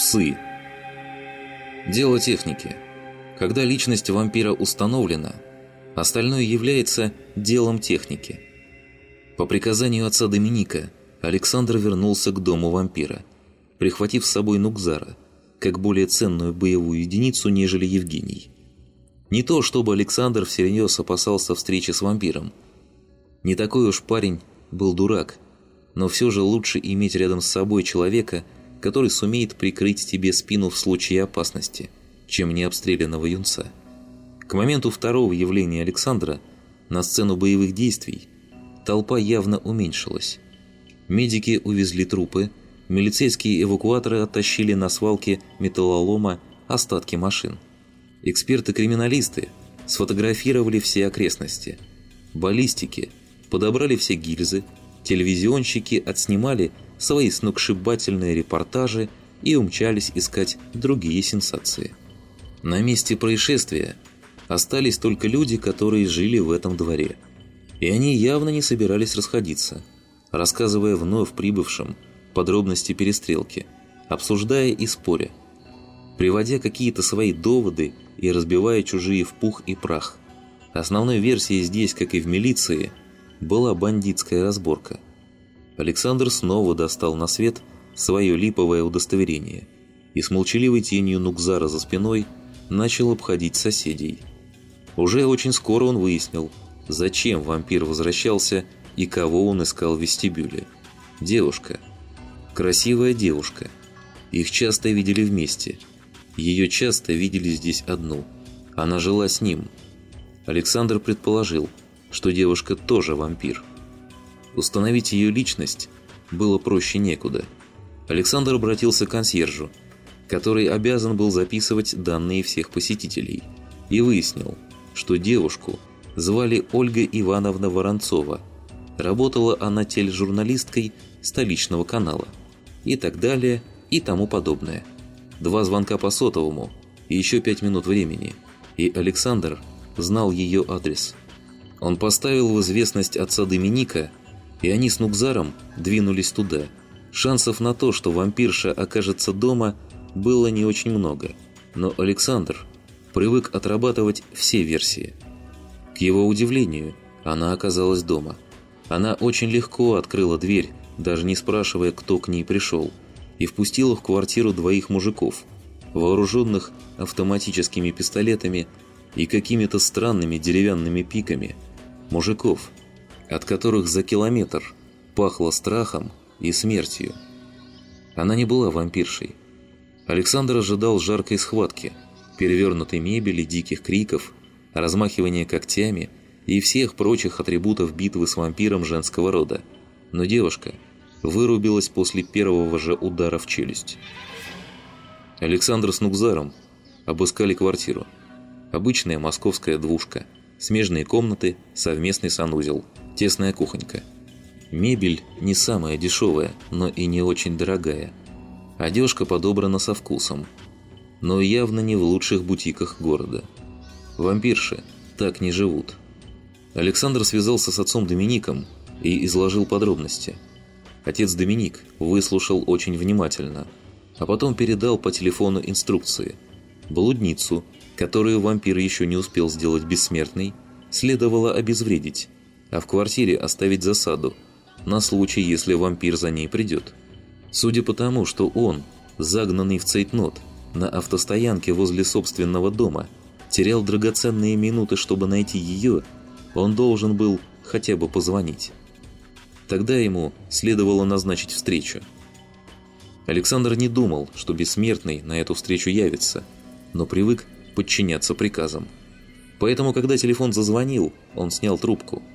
Псы. Дело техники. Когда личность вампира установлена, остальное является делом техники. По приказанию отца Доминика Александр вернулся к дому вампира, прихватив с собой Нукзара, как более ценную боевую единицу, нежели Евгений. Не то, чтобы Александр всерьез опасался встречи с вампиром. Не такой уж парень был дурак, но все же лучше иметь рядом с собой человека, который сумеет прикрыть тебе спину в случае опасности, чем необстрелянного юнца. К моменту второго явления Александра на сцену боевых действий толпа явно уменьшилась. Медики увезли трупы, милицейские эвакуаторы оттащили на свалке металлолома остатки машин. Эксперты-криминалисты сфотографировали все окрестности. Баллистики подобрали все гильзы, телевизионщики отснимали свои сногсшибательные репортажи и умчались искать другие сенсации. На месте происшествия остались только люди, которые жили в этом дворе. И они явно не собирались расходиться, рассказывая вновь прибывшим подробности перестрелки, обсуждая и споря, приводя какие-то свои доводы и разбивая чужие в пух и прах. Основной версией здесь, как и в милиции, была бандитская разборка. Александр снова достал на свет свое липовое удостоверение и с молчаливой тенью Нукзара за спиной начал обходить соседей. Уже очень скоро он выяснил, зачем вампир возвращался и кого он искал в вестибюле. Девушка. Красивая девушка. Их часто видели вместе – ее часто видели здесь одну. Она жила с ним. Александр предположил, что девушка тоже вампир. Установить ее личность было проще некуда. Александр обратился к консьержу, который обязан был записывать данные всех посетителей, и выяснил, что девушку звали Ольга Ивановна Воронцова. Работала она тележурналисткой столичного канала. И так далее, и тому подобное два звонка по сотовому и еще пять минут времени, и Александр знал ее адрес. Он поставил в известность отца Доминика, и они с Нукзаром двинулись туда. Шансов на то, что вампирша окажется дома, было не очень много, но Александр привык отрабатывать все версии. К его удивлению, она оказалась дома. Она очень легко открыла дверь, даже не спрашивая, кто к ней пришел – и впустила в квартиру двоих мужиков, вооруженных автоматическими пистолетами и какими-то странными деревянными пиками. Мужиков, от которых за километр пахло страхом и смертью. Она не была вампиршей. Александр ожидал жаркой схватки, перевернутой мебели, диких криков, размахивания когтями и всех прочих атрибутов битвы с вампиром женского рода. Но девушка – вырубилась после первого же удара в челюсть. Александр с Нукзаром обыскали квартиру. Обычная московская двушка, смежные комнаты, совместный санузел, тесная кухонька. Мебель не самая дешевая, но и не очень дорогая. Одежка подобрана со вкусом, но явно не в лучших бутиках города. Вампирши так не живут. Александр связался с отцом Домиником и изложил подробности – Отец Доминик выслушал очень внимательно, а потом передал по телефону инструкции. Блудницу, которую вампир еще не успел сделать бессмертной, следовало обезвредить, а в квартире оставить засаду, на случай, если вампир за ней придет. Судя по тому, что он, загнанный в цейтнот, на автостоянке возле собственного дома, терял драгоценные минуты, чтобы найти ее, он должен был хотя бы позвонить. Тогда ему следовало назначить встречу. Александр не думал, что бессмертный на эту встречу явится, но привык подчиняться приказам. Поэтому, когда телефон зазвонил, он снял трубку –